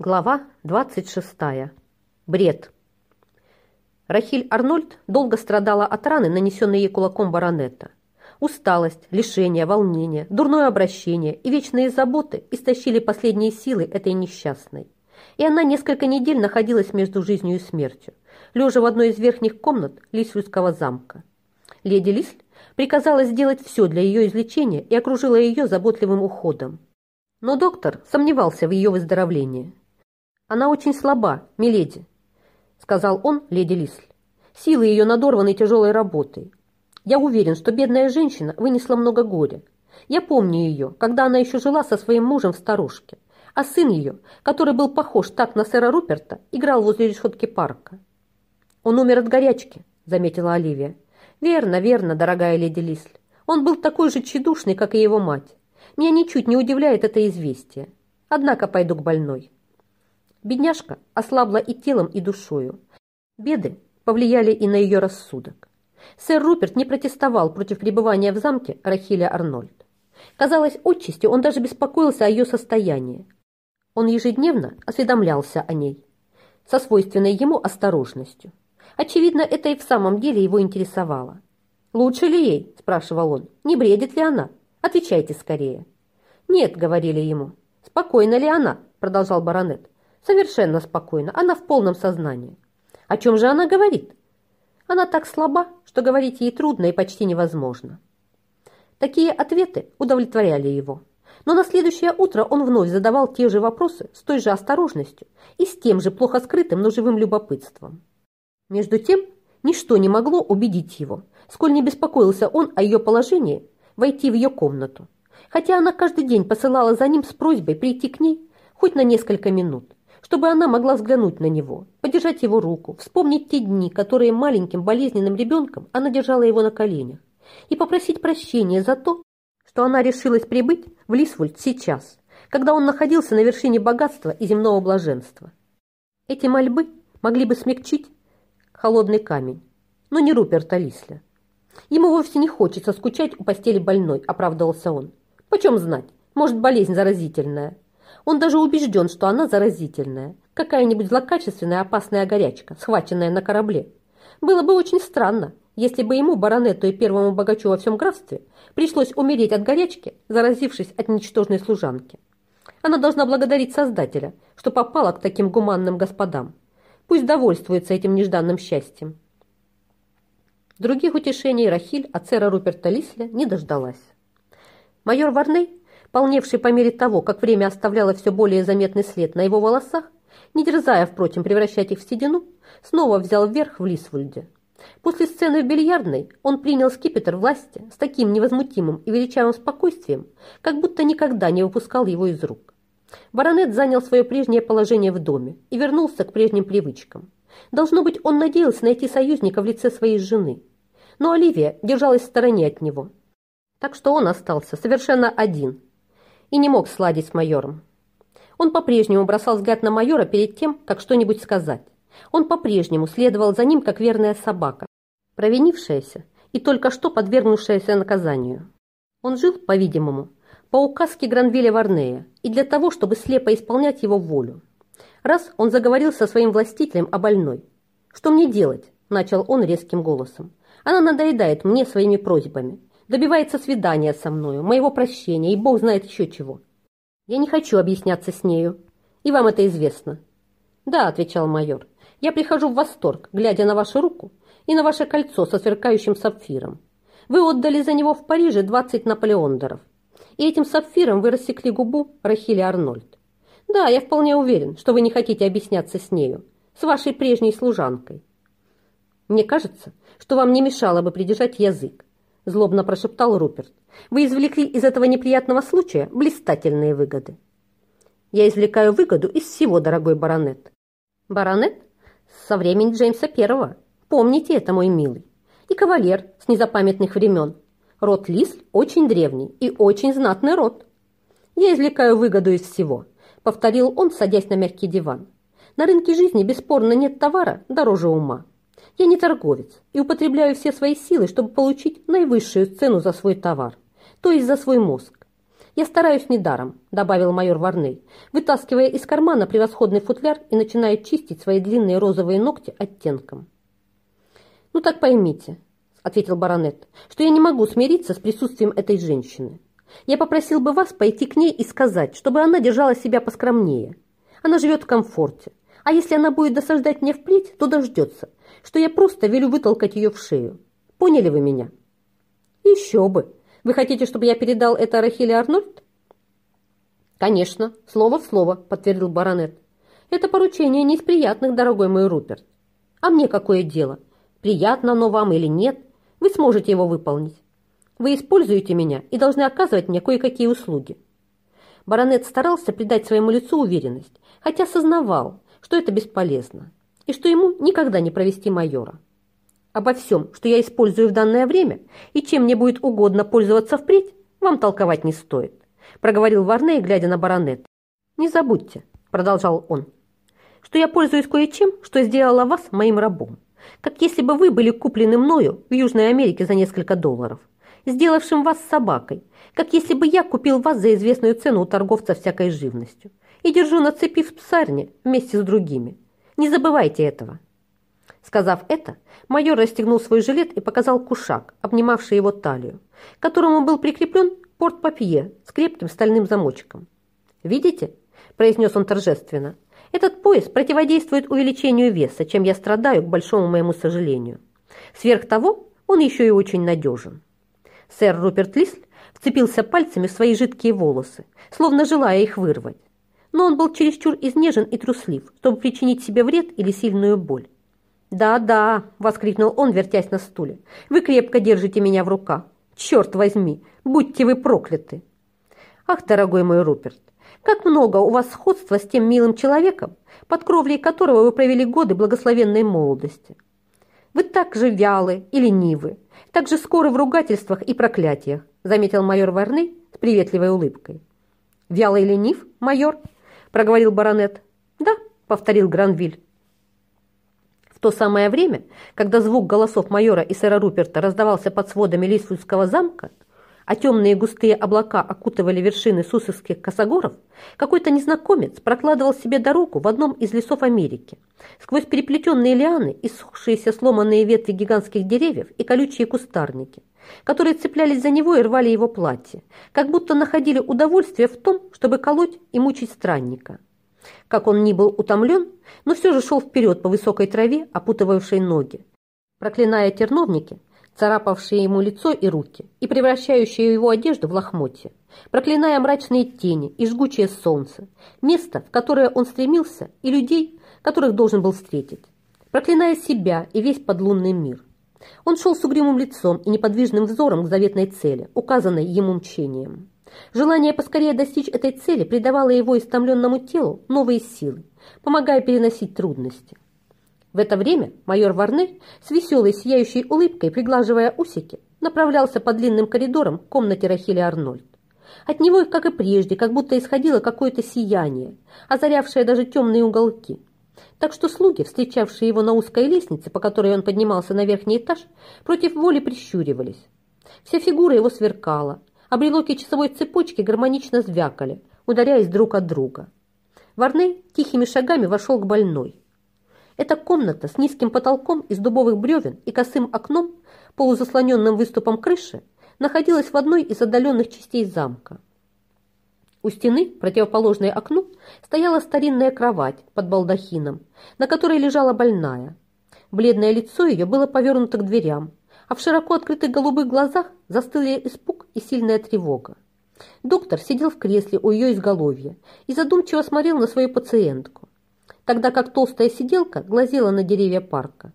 Глава 26. Бред. Рахиль Арнольд долго страдала от раны, нанесенной ей кулаком баронета. Усталость, лишение, волнение, дурное обращение и вечные заботы истощили последние силы этой несчастной. И она несколько недель находилась между жизнью и смертью, лежа в одной из верхних комнат Лисвюдского замка. Леди Лисль приказала сделать все для ее излечения и окружила ее заботливым уходом. Но доктор сомневался в ее выздоровлении. «Она очень слаба, миледи», — сказал он леди Лисль. «Силы ее надорваны тяжелой работой. Я уверен, что бедная женщина вынесла много горя. Я помню ее, когда она еще жила со своим мужем в старушке, а сын ее, который был похож так на сэра Руперта, играл возле решетки парка». «Он умер от горячки», — заметила Оливия. «Верно, верно, дорогая леди Лисль. Он был такой же тщедушный, как и его мать. Меня ничуть не удивляет это известие. Однако пойду к больной». Бедняжка ослабла и телом, и душою. Беды повлияли и на ее рассудок. Сэр Руперт не протестовал против пребывания в замке Рахиля Арнольд. Казалось, отчасти он даже беспокоился о ее состоянии. Он ежедневно осведомлялся о ней, со свойственной ему осторожностью. Очевидно, это и в самом деле его интересовало. «Лучше ли ей?» – спрашивал он. «Не бредит ли она? Отвечайте скорее». «Нет», – говорили ему. «Спокойна ли она?» – продолжал баронет. Совершенно спокойно, она в полном сознании. О чем же она говорит? Она так слаба, что говорить ей трудно и почти невозможно. Такие ответы удовлетворяли его. Но на следующее утро он вновь задавал те же вопросы с той же осторожностью и с тем же плохо скрытым, но живым любопытством. Между тем, ничто не могло убедить его, сколь не беспокоился он о ее положении войти в ее комнату, хотя она каждый день посылала за ним с просьбой прийти к ней хоть на несколько минут чтобы она могла взглянуть на него, подержать его руку, вспомнить те дни, которые маленьким болезненным ребенком она держала его на коленях, и попросить прощения за то, что она решилась прибыть в Лисвульд сейчас, когда он находился на вершине богатства и земного блаженства. Эти мольбы могли бы смягчить холодный камень, но не Руперта Лисля. Ему вовсе не хочется скучать у постели больной, оправдывался он. Почем знать, может, болезнь заразительная. Он даже убежден, что она заразительная. Какая-нибудь злокачественная опасная горячка, схваченная на корабле. Было бы очень странно, если бы ему, баронету и первому богачу во всем графстве, пришлось умереть от горячки, заразившись от ничтожной служанки. Она должна благодарить Создателя, что попала к таким гуманным господам. Пусть довольствуется этим нежданным счастьем. Других утешений Рахиль от сэра Руперта Лисля не дождалась. Майор Варней полневший по мере того, как время оставляло все более заметный след на его волосах, не дерзая, впрочем, превращать их в седину, снова взял вверх в Лисвульде. После сцены в бильярдной он принял скипетр власти с таким невозмутимым и величавым спокойствием, как будто никогда не выпускал его из рук. Баронет занял свое прежнее положение в доме и вернулся к прежним привычкам. Должно быть, он надеялся найти союзника в лице своей жены. Но Оливия держалась в стороне от него. Так что он остался совершенно один – и не мог сладить с майором. Он по-прежнему бросал взгляд на майора перед тем, как что-нибудь сказать. Он по-прежнему следовал за ним, как верная собака, провинившаяся и только что подвергнувшаяся наказанию. Он жил, по-видимому, по указке Гранвиля Варнея и для того, чтобы слепо исполнять его волю. Раз он заговорил со своим властителем о больной. «Что мне делать?» – начал он резким голосом. «Она надоедает мне своими просьбами добивается свидания со мною, моего прощения и бог знает еще чего. Я не хочу объясняться с нею, и вам это известно. Да, отвечал майор, я прихожу в восторг, глядя на вашу руку и на ваше кольцо со сверкающим сапфиром. Вы отдали за него в Париже 20 наполеондеров, и этим сапфиром вы рассекли губу Рахили Арнольд. Да, я вполне уверен, что вы не хотите объясняться с нею, с вашей прежней служанкой. Мне кажется, что вам не мешало бы придержать язык, – злобно прошептал Руперт. «Вы извлекли из этого неприятного случая блистательные выгоды». «Я извлекаю выгоду из всего, дорогой баронет». «Баронет? Со времени Джеймса Первого. Помните это, мой милый. И кавалер с незапамятных времен. Род Лис очень древний и очень знатный род». «Я извлекаю выгоду из всего», – повторил он, садясь на мягкий диван. «На рынке жизни бесспорно нет товара дороже ума. Я не торговец и употребляю все свои силы, чтобы получить наивысшую цену за свой товар, то есть за свой мозг. «Я стараюсь недаром», – добавил майор Варней, вытаскивая из кармана превосходный футляр и начиная чистить свои длинные розовые ногти оттенком. «Ну так поймите», – ответил баронет, – «что я не могу смириться с присутствием этой женщины. Я попросил бы вас пойти к ней и сказать, чтобы она держала себя поскромнее. Она живет в комфорте. А если она будет досаждать мне впредь, то дождется, что я просто велю вытолкать ее в шею. Поняли вы меня? Еще бы. Вы хотите, чтобы я передал это Рахиле Арнольд? Конечно, слово в слово, подтвердил баронет. Это поручение не из приятных, дорогой мой Руперт. А мне какое дело? Приятно оно вам или нет? Вы сможете его выполнить. Вы используете меня и должны оказывать мне кое-какие услуги. Баронет старался придать своему лицу уверенность, хотя сознавал, что это бесполезно, и что ему никогда не провести майора. Обо всем, что я использую в данное время, и чем мне будет угодно пользоваться впредь, вам толковать не стоит, проговорил Варней, глядя на баронет. Не забудьте, продолжал он, что я пользуюсь кое-чем, что сделало вас моим рабом, как если бы вы были куплены мною в Южной Америке за несколько долларов – сделавшим вас собакой, как если бы я купил вас за известную цену у торговца всякой живностью и держу на цепи в псарне вместе с другими. Не забывайте этого». Сказав это, майор расстегнул свой жилет и показал кушак, обнимавший его талию, к которому был прикреплен порт-папье с крепким стальным замочком. «Видите?» – произнес он торжественно. «Этот пояс противодействует увеличению веса, чем я страдаю, к большому моему сожалению. Сверх того, он еще и очень надежен». Сэр Руперт Лисль вцепился пальцами в свои жидкие волосы, словно желая их вырвать. Но он был чересчур изнежен и труслив, чтобы причинить себе вред или сильную боль. «Да-да», — воскликнул он, вертясь на стуле, — «вы крепко держите меня в руках. Черт возьми, будьте вы прокляты!» «Ах, дорогой мой Руперт, как много у вас сходства с тем милым человеком, под кровлей которого вы провели годы благословенной молодости. Вы так же вялы и ленивы, так же скоро в ругательствах и проклятиях», заметил майор Варны с приветливой улыбкой. «Вялый ленив, майор?» Проговорил баронет. «Да», повторил Гранвиль. В то самое время, когда звук голосов майора и сэра Руперта раздавался под сводами Лисфульского замка, а темные густые облака окутывали вершины сусовских косогоров, какой-то незнакомец прокладывал себе дорогу в одном из лесов Америки, сквозь переплетенные лианы, иссохшиеся сломанные ветви гигантских деревьев и колючие кустарники, которые цеплялись за него и рвали его платье, как будто находили удовольствие в том, чтобы колоть и мучить странника. Как он ни был утомлен, но все же шел вперед по высокой траве, опутывавшей ноги, проклиная терновники, царапавшие ему лицо и руки и превращающие его одежду в лохмотья, проклиная мрачные тени и жгучее солнце, место, в которое он стремился, и людей, которых должен был встретить, проклиная себя и весь подлунный мир. Он шел с угрюмым лицом и неподвижным взором к заветной цели, указанной ему мчением. Желание поскорее достичь этой цели придавало его истомленному телу новые силы, помогая переносить трудности. В это время майор Варнель с веселой сияющей улыбкой, приглаживая усики, направлялся по длинным коридорам к комнате Рахили Арнольд. От него, как и прежде, как будто исходило какое-то сияние, озарявшее даже темные уголки. Так что слуги, встречавшие его на узкой лестнице, по которой он поднимался на верхний этаж, против воли прищуривались. Вся фигура его сверкала, а брелоки часовой цепочки гармонично звякали, ударяясь друг от друга. Варней тихими шагами вошел к больной. Эта комната с низким потолком из дубовых бревен и косым окном, полузаслоненным выступом крыши, находилась в одной из отдаленных частей замка. У стены, противоположной окну, стояла старинная кровать под балдахином, на которой лежала больная. Бледное лицо ее было повернуто к дверям, а в широко открытых голубых глазах застыли испуг и сильная тревога. Доктор сидел в кресле у ее изголовья и задумчиво смотрел на свою пациентку тогда как толстая сиделка глазела на деревья парка.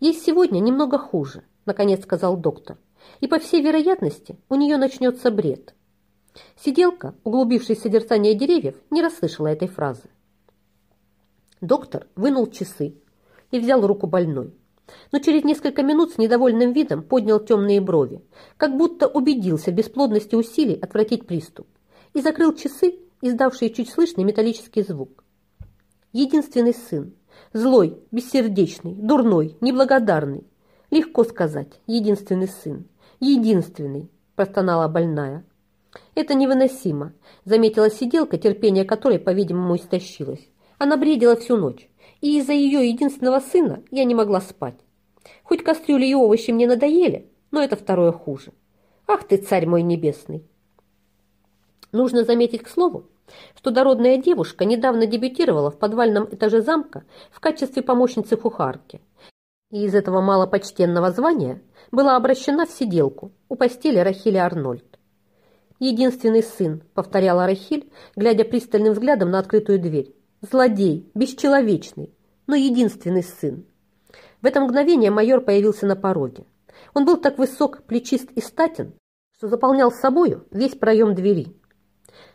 «Ей сегодня немного хуже», – наконец сказал доктор, «и, по всей вероятности, у нее начнется бред». Сиделка, углубившись в созерцание деревьев, не расслышала этой фразы. Доктор вынул часы и взял руку больной, но через несколько минут с недовольным видом поднял темные брови, как будто убедился в бесплодности усилий отвратить приступ, и закрыл часы, издавшие чуть слышный металлический звук единственный сын. Злой, бессердечный, дурной, неблагодарный. Легко сказать, единственный сын. Единственный, простонала больная. «Это невыносимо», – заметила сиделка, терпение которой, по-видимому, истощилось. Она бредила всю ночь, и из-за ее единственного сына я не могла спать. Хоть кастрюли и овощи мне надоели, но это второе хуже. Ах ты, царь мой небесный! Нужно заметить, к слову, что дородная девушка недавно дебютировала в подвальном этаже замка в качестве помощницы кухарки. И из этого малопочтенного звания была обращена в сиделку у постели Рахили Арнольд. «Единственный сын», — повторяла Рахиль, глядя пристальным взглядом на открытую дверь. «Злодей, бесчеловечный, но единственный сын». В это мгновение майор появился на пороге. Он был так высок, плечист и статен, что заполнял собою весь проем двери.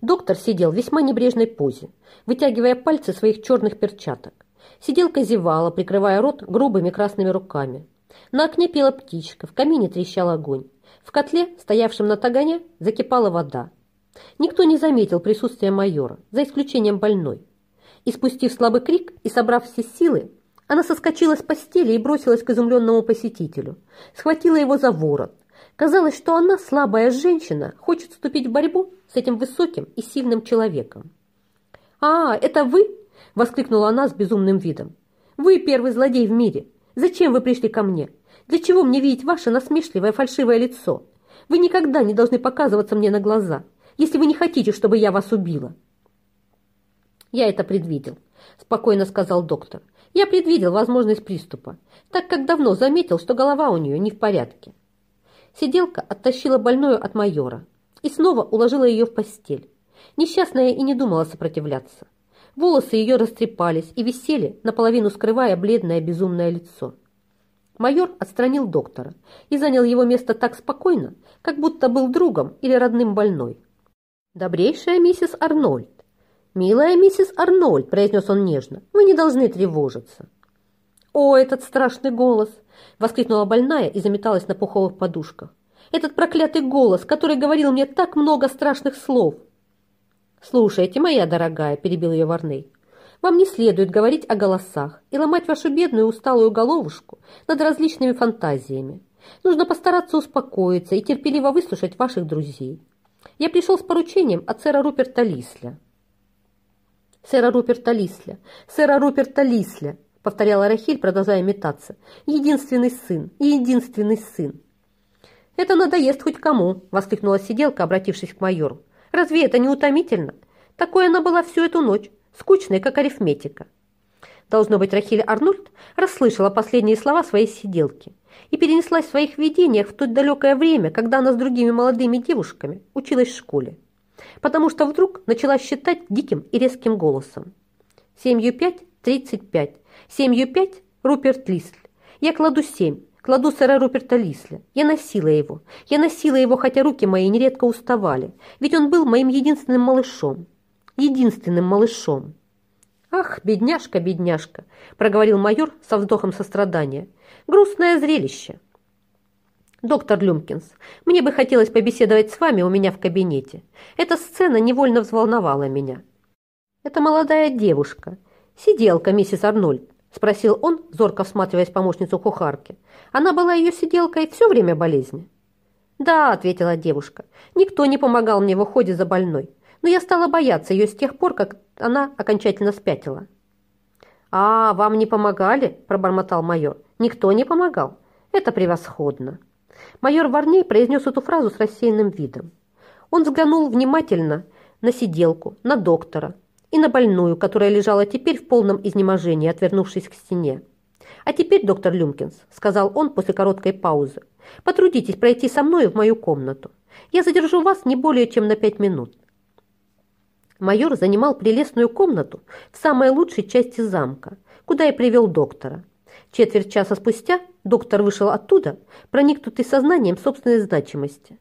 Доктор сидел в весьма небрежной позе, вытягивая пальцы своих черных перчаток. Сиделка зевала, прикрывая рот грубыми красными руками. На окне пела птичка, в камине трещал огонь. В котле, стоявшем на тагане, закипала вода. Никто не заметил присутствия майора, за исключением больной. И спустив слабый крик и собрав все силы, она соскочила с постели и бросилась к изумленному посетителю. Схватила его за ворот. Казалось, что она, слабая женщина, хочет вступить в борьбу с этим высоким и сильным человеком. «А, это вы?» – воскликнула она с безумным видом. «Вы первый злодей в мире. Зачем вы пришли ко мне? Для чего мне видеть ваше насмешливое фальшивое лицо? Вы никогда не должны показываться мне на глаза, если вы не хотите, чтобы я вас убила». «Я это предвидел», – спокойно сказал доктор. «Я предвидел возможность приступа, так как давно заметил, что голова у нее не в порядке». Сиделка оттащила больную от майора и снова уложила ее в постель. Несчастная и не думала сопротивляться. Волосы ее растрепались и висели, наполовину скрывая бледное безумное лицо. Майор отстранил доктора и занял его место так спокойно, как будто был другом или родным больной. «Добрейшая миссис Арнольд, милая миссис Арнольд», – произнес он нежно, – «вы не должны тревожиться». «О, этот страшный голос!» – воскликнула больная и заметалась на пуховых подушках. «Этот проклятый голос, который говорил мне так много страшных слов!» «Слушайте, моя дорогая», – перебил ее Варней, – «вам не следует говорить о голосах и ломать вашу бедную усталую головушку над различными фантазиями. Нужно постараться успокоиться и терпеливо выслушать ваших друзей. Я пришел с поручением от сэра Руперта Лисля». «Сэра Руперта Лисля! Сэра Руперта Лисля!» – повторяла Рахиль, продолжая метаться. «Единственный сын! Единственный сын!» «Это надоест хоть кому!» – воскликнула сиделка, обратившись к майору. Разве это не утомительно? Такой она была всю эту ночь, скучной, как арифметика. Должно быть, Рахиль Арнольд расслышала последние слова своей сиделки и перенеслась в своих видениях в то далекое время, когда она с другими молодыми девушками училась в школе. Потому что вдруг начала считать диким и резким голосом. Семью пять, тридцать пять. Семью пять, Руперт Лисль. Я кладу семь, Кладу сэра Руперта Лисля. Я носила его. Я носила его, хотя руки мои нередко уставали. Ведь он был моим единственным малышом. Единственным малышом. «Ах, бедняжка, бедняжка!» – проговорил майор со вздохом сострадания. «Грустное зрелище!» «Доктор Люмкинс, мне бы хотелось побеседовать с вами у меня в кабинете. Эта сцена невольно взволновала меня». «Это молодая девушка, сиделка миссис Арнольд. – спросил он, зорко всматриваясь помощницу кухарки. «Она была ее сиделкой все время болезни?» «Да», – ответила девушка. «Никто не помогал мне в уходе за больной, но я стала бояться ее с тех пор, как она окончательно спятила». «А, вам не помогали?» – пробормотал майор. «Никто не помогал? Это превосходно». Майор Варней произнес эту фразу с рассеянным видом. Он взглянул внимательно на сиделку, на доктора, и на больную, которая лежала теперь в полном изнеможении, отвернувшись к стене. «А теперь, доктор Люмкинс», — сказал он после короткой паузы, «потрудитесь пройти со мной в мою комнату. Я задержу вас не более чем на пять минут». Майор занимал прелестную комнату в самой лучшей части замка, куда и привел доктора. Четверть часа спустя доктор вышел оттуда, проникнутый сознанием собственной значимости.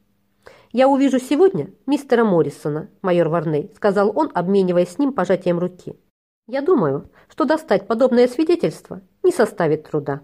«Я увижу сегодня мистера Моррисона, майор Варней», сказал он, обмениваясь с ним пожатием руки. «Я думаю, что достать подобное свидетельство не составит труда».